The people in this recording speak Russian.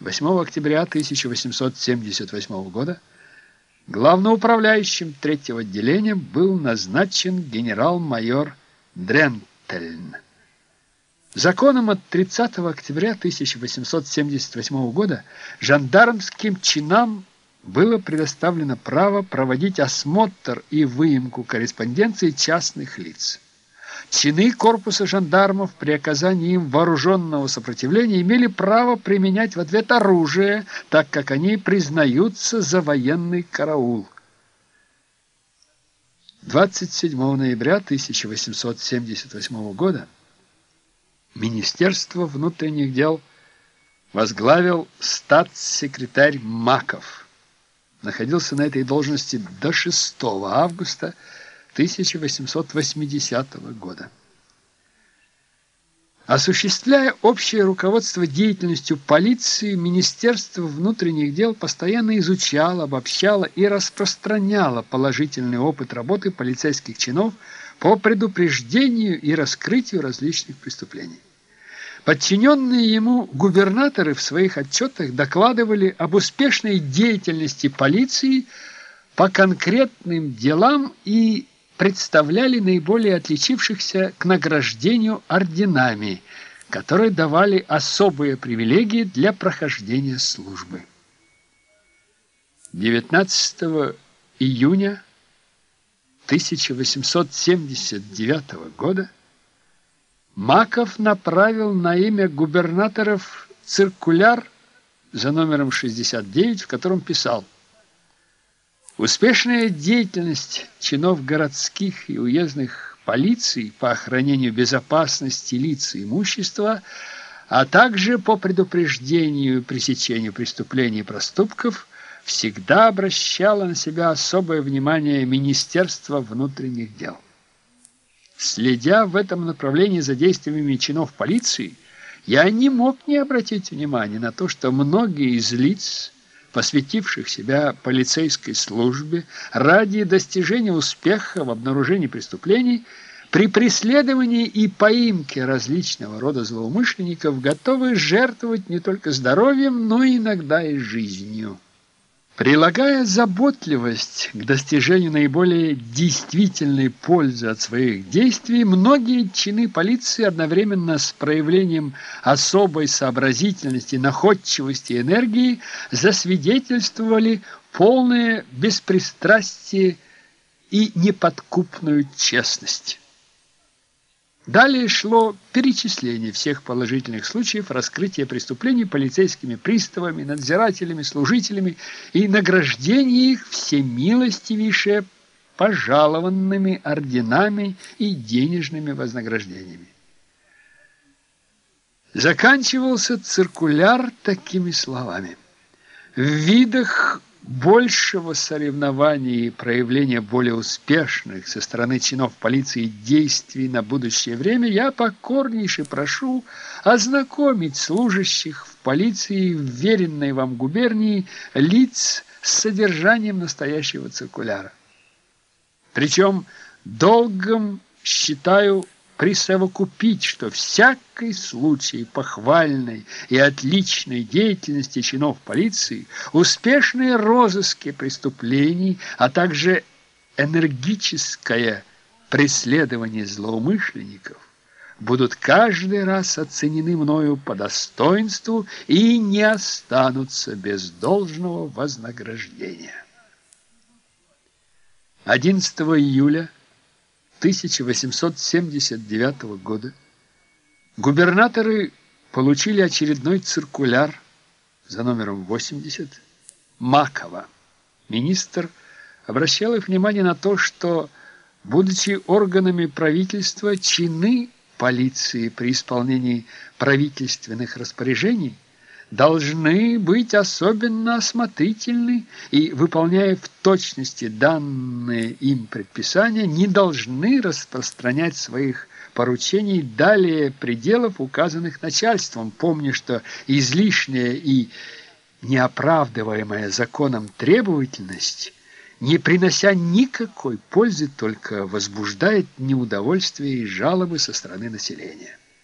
8 октября 1878 года главноуправляющим третьего отделения был назначен генерал-майор Дрентельн. Законом от 30 октября 1878 года жандармским чинам было предоставлено право проводить осмотр и выемку корреспонденции частных лиц. Чины корпуса жандармов при оказании им вооруженного сопротивления имели право применять в ответ оружие, так как они признаются за военный караул. 27 ноября 1878 года Министерство внутренних дел возглавил статс-секретарь Маков. Находился на этой должности до 6 августа 1880 года. Осуществляя общее руководство деятельностью полиции, Министерство внутренних дел постоянно изучало, обобщало и распространяло положительный опыт работы полицейских чинов по предупреждению и раскрытию различных преступлений. Подчиненные ему губернаторы в своих отчетах докладывали об успешной деятельности полиции по конкретным делам и представляли наиболее отличившихся к награждению орденами, которые давали особые привилегии для прохождения службы. 19 июня 1879 года Маков направил на имя губернаторов циркуляр за номером 69, в котором писал Успешная деятельность чинов городских и уездных полиций по охранению безопасности лиц и имущества, а также по предупреждению и пресечению преступлений и проступков всегда обращала на себя особое внимание Министерства внутренних дел. Следя в этом направлении за действиями чинов полиции, я не мог не обратить внимания на то, что многие из лиц, посвятивших себя полицейской службе ради достижения успеха в обнаружении преступлений, при преследовании и поимке различного рода злоумышленников готовы жертвовать не только здоровьем, но иногда и жизнью. Прилагая заботливость к достижению наиболее действительной пользы от своих действий, многие чины полиции одновременно с проявлением особой сообразительности, находчивости и энергии засвидетельствовали полное беспристрастие и неподкупную честность. Далее шло перечисление всех положительных случаев раскрытия преступлений полицейскими приставами, надзирателями, служителями и награждение их всемилостивейше пожалованными орденами и денежными вознаграждениями. Заканчивался циркуляр такими словами. В видах большего соревнования и проявления более успешных со стороны чинов полиции действий на будущее время, я покорнейше прошу ознакомить служащих в полиции вверенной вам губернии лиц с содержанием настоящего циркуляра. Причем долгом считаю присовокупить, что всякий случай похвальной и отличной деятельности чинов полиции, успешные розыски преступлений, а также энергическое преследование злоумышленников будут каждый раз оценены мною по достоинству и не останутся без должного вознаграждения. 11 июля 1879 года губернаторы получили очередной циркуляр за номером 80 Макова. Министр обращал их внимание на то, что, будучи органами правительства, чины полиции при исполнении правительственных распоряжений – должны быть особенно осмотрительны и, выполняя в точности данные им предписания, не должны распространять своих поручений далее пределов, указанных начальством, помня, что излишняя и неоправдываемая законом требовательность, не принося никакой пользы, только возбуждает неудовольствие и жалобы со стороны населения.